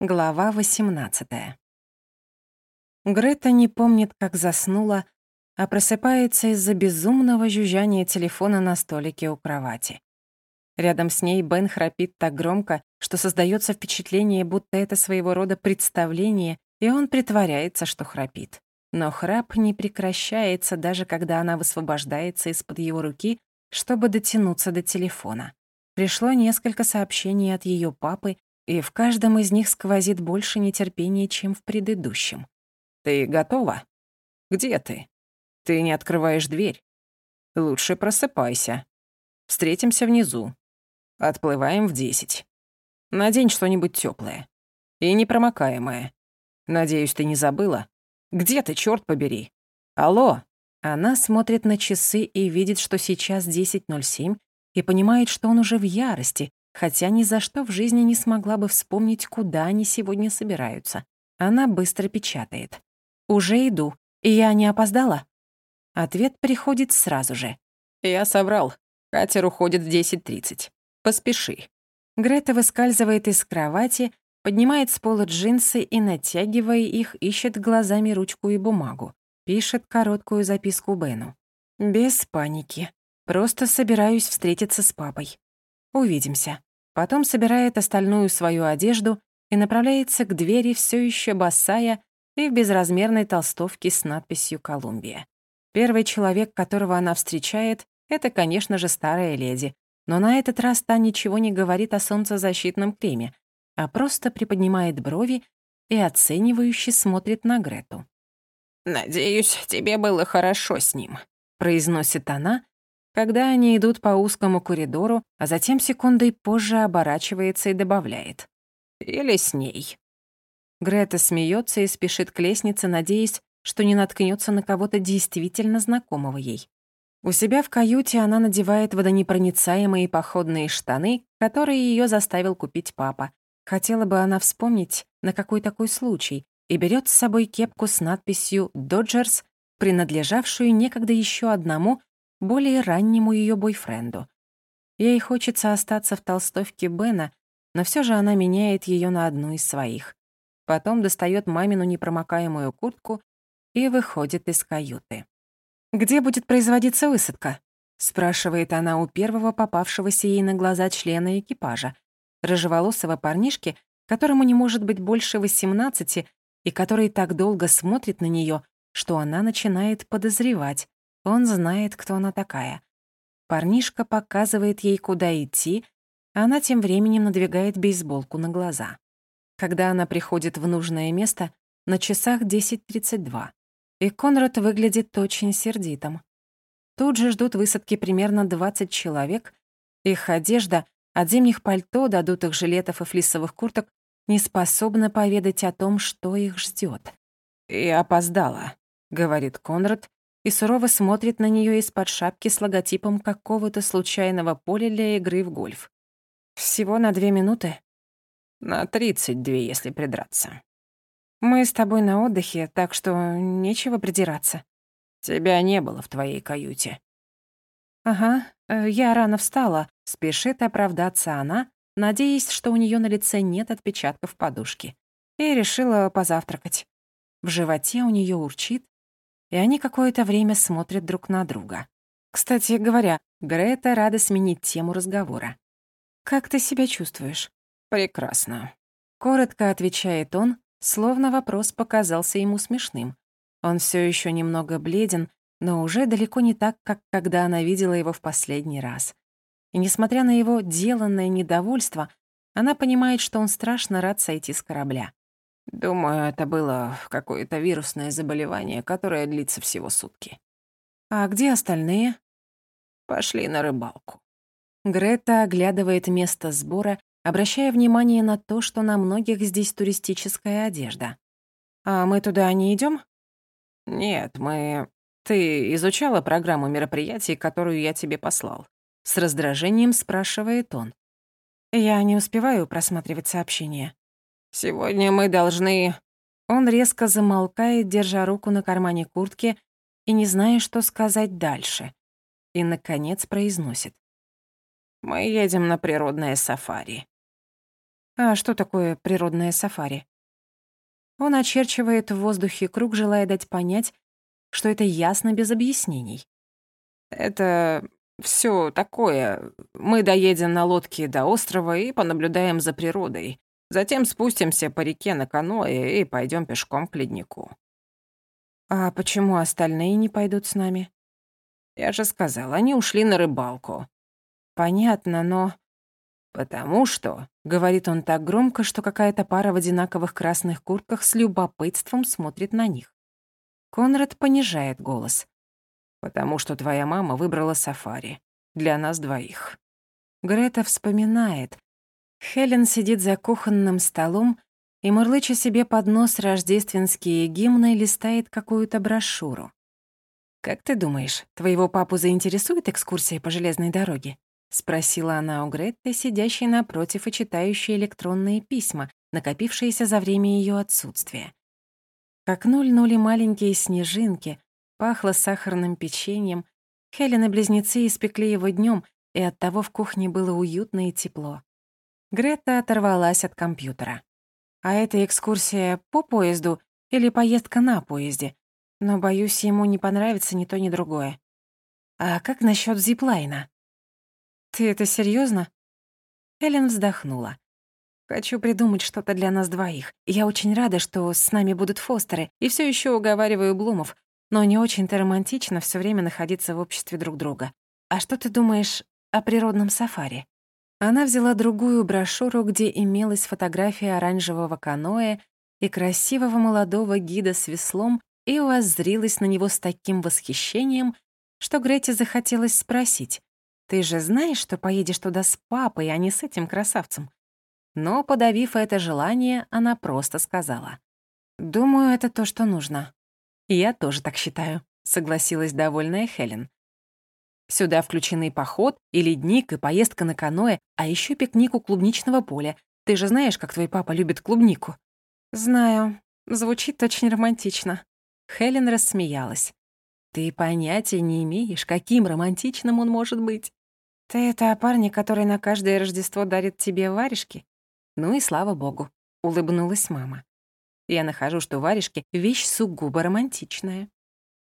Глава 18. Грета не помнит, как заснула, а просыпается из-за безумного жужжания телефона на столике у кровати. Рядом с ней Бен храпит так громко, что создается впечатление, будто это своего рода представление, и он притворяется, что храпит. Но храп не прекращается, даже когда она высвобождается из-под его руки, чтобы дотянуться до телефона. Пришло несколько сообщений от ее папы, и в каждом из них сквозит больше нетерпения, чем в предыдущем. «Ты готова? Где ты? Ты не открываешь дверь. Лучше просыпайся. Встретимся внизу. Отплываем в десять. Надень что-нибудь тёплое и непромокаемое. Надеюсь, ты не забыла? Где ты, чёрт побери? Алло!» Она смотрит на часы и видит, что сейчас 10.07, и понимает, что он уже в ярости, хотя ни за что в жизни не смогла бы вспомнить, куда они сегодня собираются. Она быстро печатает. «Уже иду. Я не опоздала?» Ответ приходит сразу же. «Я соврал. Катер уходит в 10.30. Поспеши». Грета выскальзывает из кровати, поднимает с пола джинсы и, натягивая их, ищет глазами ручку и бумагу. Пишет короткую записку Бену. «Без паники. Просто собираюсь встретиться с папой. Увидимся». Потом собирает остальную свою одежду и направляется к двери все еще босая и в безразмерной толстовке с надписью «Колумбия». Первый человек, которого она встречает, это, конечно же, старая леди, но на этот раз та ничего не говорит о солнцезащитном креме, а просто приподнимает брови и оценивающе смотрит на Грету. «Надеюсь, тебе было хорошо с ним», — произносит она, когда они идут по узкому коридору, а затем секундой позже оборачивается и добавляет. «Или с ней». Грета смеется и спешит к лестнице, надеясь, что не наткнется на кого-то действительно знакомого ей. У себя в каюте она надевает водонепроницаемые походные штаны, которые ее заставил купить папа. Хотела бы она вспомнить, на какой такой случай, и берет с собой кепку с надписью «Доджерс», принадлежавшую некогда еще одному более раннему ее бойфренду. Ей хочется остаться в толстовке Бена, но все же она меняет ее на одну из своих. Потом достает мамину непромокаемую куртку и выходит из каюты. «Где будет производиться высадка?» — спрашивает она у первого попавшегося ей на глаза члена экипажа, рыжеволосого парнишки, которому не может быть больше 18 и который так долго смотрит на нее, что она начинает подозревать, он знает, кто она такая. Парнишка показывает ей, куда идти, а она тем временем надвигает бейсболку на глаза. Когда она приходит в нужное место, на часах 10.32, и Конрад выглядит очень сердитым. Тут же ждут высадки примерно 20 человек. Их одежда, от зимних пальто до дутых жилетов и флисовых курток, не способна поведать о том, что их ждет. «И опоздала», — говорит Конрад, и сурово смотрит на нее из-под шапки с логотипом какого-то случайного поля для игры в гольф. «Всего на две минуты?» «На тридцать две, если придраться». «Мы с тобой на отдыхе, так что нечего придираться». «Тебя не было в твоей каюте». «Ага, э, я рано встала», — спешит оправдаться она, надеясь, что у нее на лице нет отпечатков подушки, и решила позавтракать. В животе у нее урчит, и они какое-то время смотрят друг на друга. Кстати говоря, Грета рада сменить тему разговора. «Как ты себя чувствуешь?» «Прекрасно», — коротко отвечает он, словно вопрос показался ему смешным. Он все еще немного бледен, но уже далеко не так, как когда она видела его в последний раз. И несмотря на его деланное недовольство, она понимает, что он страшно рад сойти с корабля. Думаю, это было какое-то вирусное заболевание, которое длится всего сутки. А где остальные? Пошли на рыбалку. Грета оглядывает место сбора, обращая внимание на то, что на многих здесь туристическая одежда. А мы туда не идем? Нет, мы... Ты изучала программу мероприятий, которую я тебе послал? С раздражением спрашивает он. Я не успеваю просматривать сообщения. Сегодня мы должны...» Он резко замолкает, держа руку на кармане куртки и не зная, что сказать дальше. И, наконец, произносит. «Мы едем на природное сафари». А что такое природное сафари? Он очерчивает в воздухе круг, желая дать понять, что это ясно без объяснений. Это все такое. Мы доедем на лодке до острова и понаблюдаем за природой. Затем спустимся по реке на каноэ и пойдем пешком к леднику. А почему остальные не пойдут с нами? Я же сказал, они ушли на рыбалку. Понятно, но... Потому что, — говорит он так громко, что какая-то пара в одинаковых красных куртках с любопытством смотрит на них. Конрад понижает голос. «Потому что твоя мама выбрала сафари. Для нас двоих». Грета вспоминает. Хелен сидит за кухонным столом и, мурлыча себе под нос рождественские гимны, листает какую-то брошюру. «Как ты думаешь, твоего папу заинтересует экскурсия по железной дороге?» — спросила она у Гретты, сидящей напротив и читающей электронные письма, накопившиеся за время ее отсутствия. Как ноль-нули маленькие снежинки, пахло сахарным печеньем. Хелен и близнецы испекли его днем, и оттого в кухне было уютно и тепло. Грета оторвалась от компьютера. А это экскурсия по поезду или поездка на поезде. Но, боюсь, ему не понравится ни то, ни другое. А как насчет зиплайна? Ты это серьезно? Эллен вздохнула. Хочу придумать что-то для нас двоих. Я очень рада, что с нами будут Фостеры, и все еще уговариваю Блумов, но не очень-то романтично все время находиться в обществе друг друга. А что ты думаешь о природном сафари? Она взяла другую брошюру, где имелась фотография оранжевого каноэ и красивого молодого гида с веслом, и воззрилась на него с таким восхищением, что Грете захотелось спросить, «Ты же знаешь, что поедешь туда с папой, а не с этим красавцем?» Но, подавив это желание, она просто сказала. «Думаю, это то, что нужно». «Я тоже так считаю», — согласилась довольная Хелен. Сюда включены поход и ледник, и поездка на каноэ, а еще пикник у клубничного поля. Ты же знаешь, как твой папа любит клубнику?» «Знаю. Звучит очень романтично». Хелен рассмеялась. «Ты понятия не имеешь, каким романтичным он может быть. Ты это о парне, который на каждое Рождество дарит тебе варежки? Ну и слава богу, улыбнулась мама. Я нахожу, что варежки — вещь сугубо романтичная.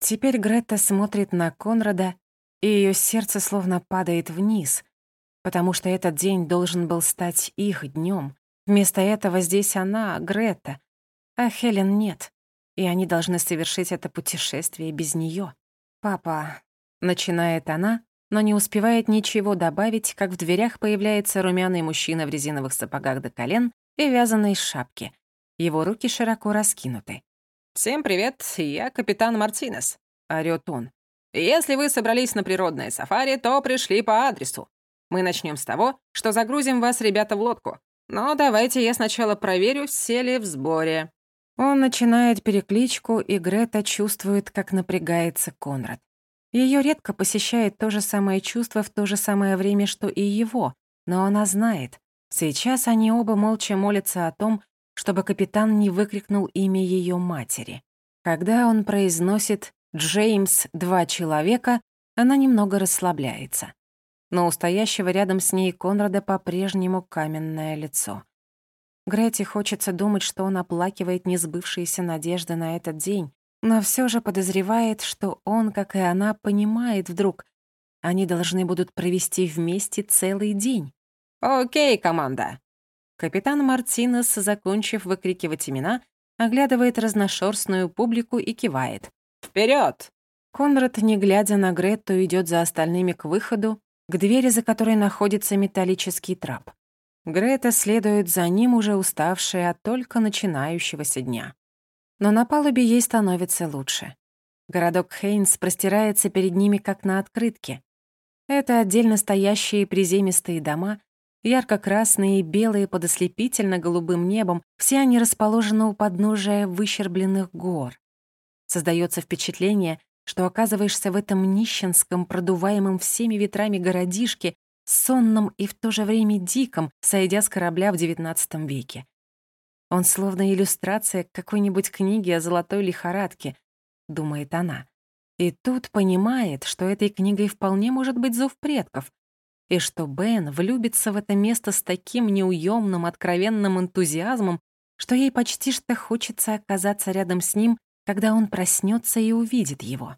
Теперь Грета смотрит на Конрада, и ее сердце словно падает вниз, потому что этот день должен был стать их днем. Вместо этого здесь она, Грета, а Хелен нет, и они должны совершить это путешествие без нее. «Папа», — начинает она, но не успевает ничего добавить, как в дверях появляется румяный мужчина в резиновых сапогах до колен и вязаной шапке. Его руки широко раскинуты. «Всем привет, я капитан Мартинес», — орёт он. «Если вы собрались на природное сафари, то пришли по адресу. Мы начнем с того, что загрузим вас, ребята, в лодку. Но давайте я сначала проверю, все ли в сборе». Он начинает перекличку, и Грета чувствует, как напрягается Конрад. Ее редко посещает то же самое чувство в то же самое время, что и его, но она знает. Сейчас они оба молча молятся о том, чтобы капитан не выкрикнул имя ее матери. Когда он произносит «Джеймс, два человека», она немного расслабляется. Но у стоящего рядом с ней Конрада по-прежнему каменное лицо. Грете хочется думать, что он оплакивает несбывшиеся надежды на этот день, но все же подозревает, что он, как и она, понимает вдруг, они должны будут провести вместе целый день. «Окей, команда!» Капитан Мартинес, закончив выкрикивать имена, оглядывает разношерстную публику и кивает. Вперед! Конрад, не глядя на Гретту, идет за остальными к выходу, к двери, за которой находится металлический трап. Грета следует за ним, уже уставшая от только начинающегося дня. Но на палубе ей становится лучше. Городок Хейнс простирается перед ними, как на открытке. Это отдельно стоящие приземистые дома, ярко-красные и белые под ослепительно-голубым небом, все они расположены у подножия выщербленных гор. Создается впечатление, что оказываешься в этом нищенском, продуваемом всеми ветрами городишке, сонном и в то же время диком, сойдя с корабля в XIX веке. Он словно иллюстрация к какой-нибудь книге о золотой лихорадке, думает она. И тут понимает, что этой книгой вполне может быть зов предков. и что Бен влюбится в это место с таким неуемным, откровенным энтузиазмом, что ей почти что хочется оказаться рядом с ним, когда он проснется и увидит его.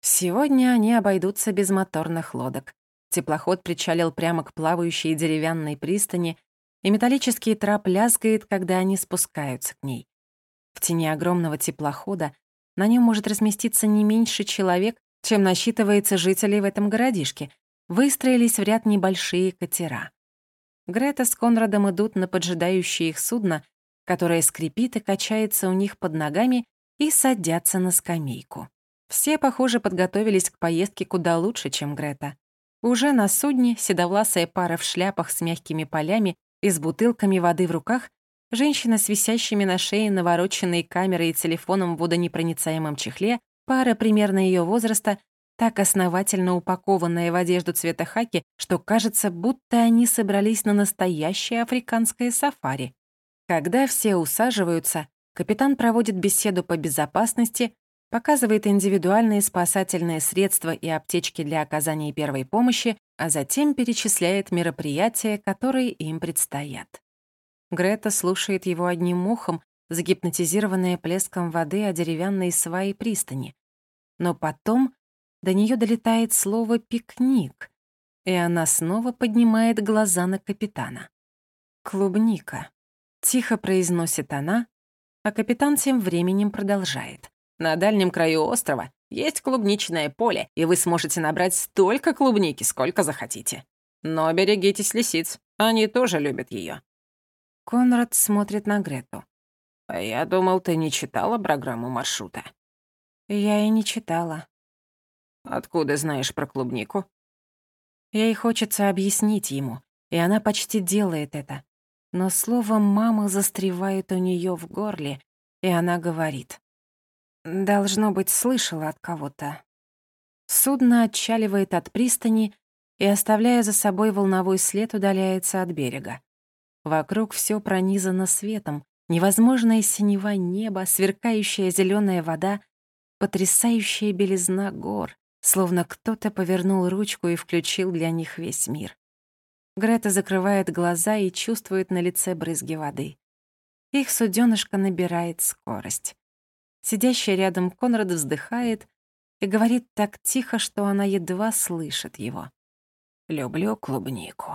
Сегодня они обойдутся без моторных лодок. Теплоход причалил прямо к плавающей деревянной пристани, и металлический трап лязгает, когда они спускаются к ней. В тени огромного теплохода на нем может разместиться не меньше человек, чем насчитывается жителей в этом городишке. Выстроились в ряд небольшие катера. Грета с Конрадом идут на поджидающее их судно, которое скрипит и качается у них под ногами, и садятся на скамейку. Все, похоже, подготовились к поездке куда лучше, чем Грета. Уже на судне седовласая пара в шляпах с мягкими полями и с бутылками воды в руках, женщина с висящими на шее навороченной камерой и телефоном в водонепроницаемом чехле, пара примерно ее возраста, так основательно упакованная в одежду цвета хаки, что кажется, будто они собрались на настоящее африканское сафари. Когда все усаживаются, капитан проводит беседу по безопасности, показывает индивидуальные спасательные средства и аптечки для оказания первой помощи, а затем перечисляет мероприятия, которые им предстоят. Грета слушает его одним ухом, загипнотизированная плеском воды о деревянной сваи пристани. Но потом до нее долетает слово «пикник», и она снова поднимает глаза на капитана. «Клубника», — тихо произносит она, а капитан тем временем продолжает. На дальнем краю острова есть клубничное поле, и вы сможете набрать столько клубники, сколько захотите. Но берегитесь лисиц, они тоже любят ее. Конрад смотрит на Грету. А я думал, ты не читала программу маршрута. Я и не читала. Откуда знаешь про клубнику? Ей хочется объяснить ему, и она почти делает это. Но слово «мама» застревает у нее в горле, и она говорит. Должно быть, слышала от кого-то. Судно отчаливает от пристани и, оставляя за собой волновой след, удаляется от берега. Вокруг все пронизано светом, невозможная синева неба, сверкающая зеленая вода, потрясающая белизна гор, словно кто-то повернул ручку и включил для них весь мир. Грета закрывает глаза и чувствует на лице брызги воды. Их суденышко набирает скорость. Сидящий рядом Конрад вздыхает и говорит так тихо, что она едва слышит его. «Люблю клубнику».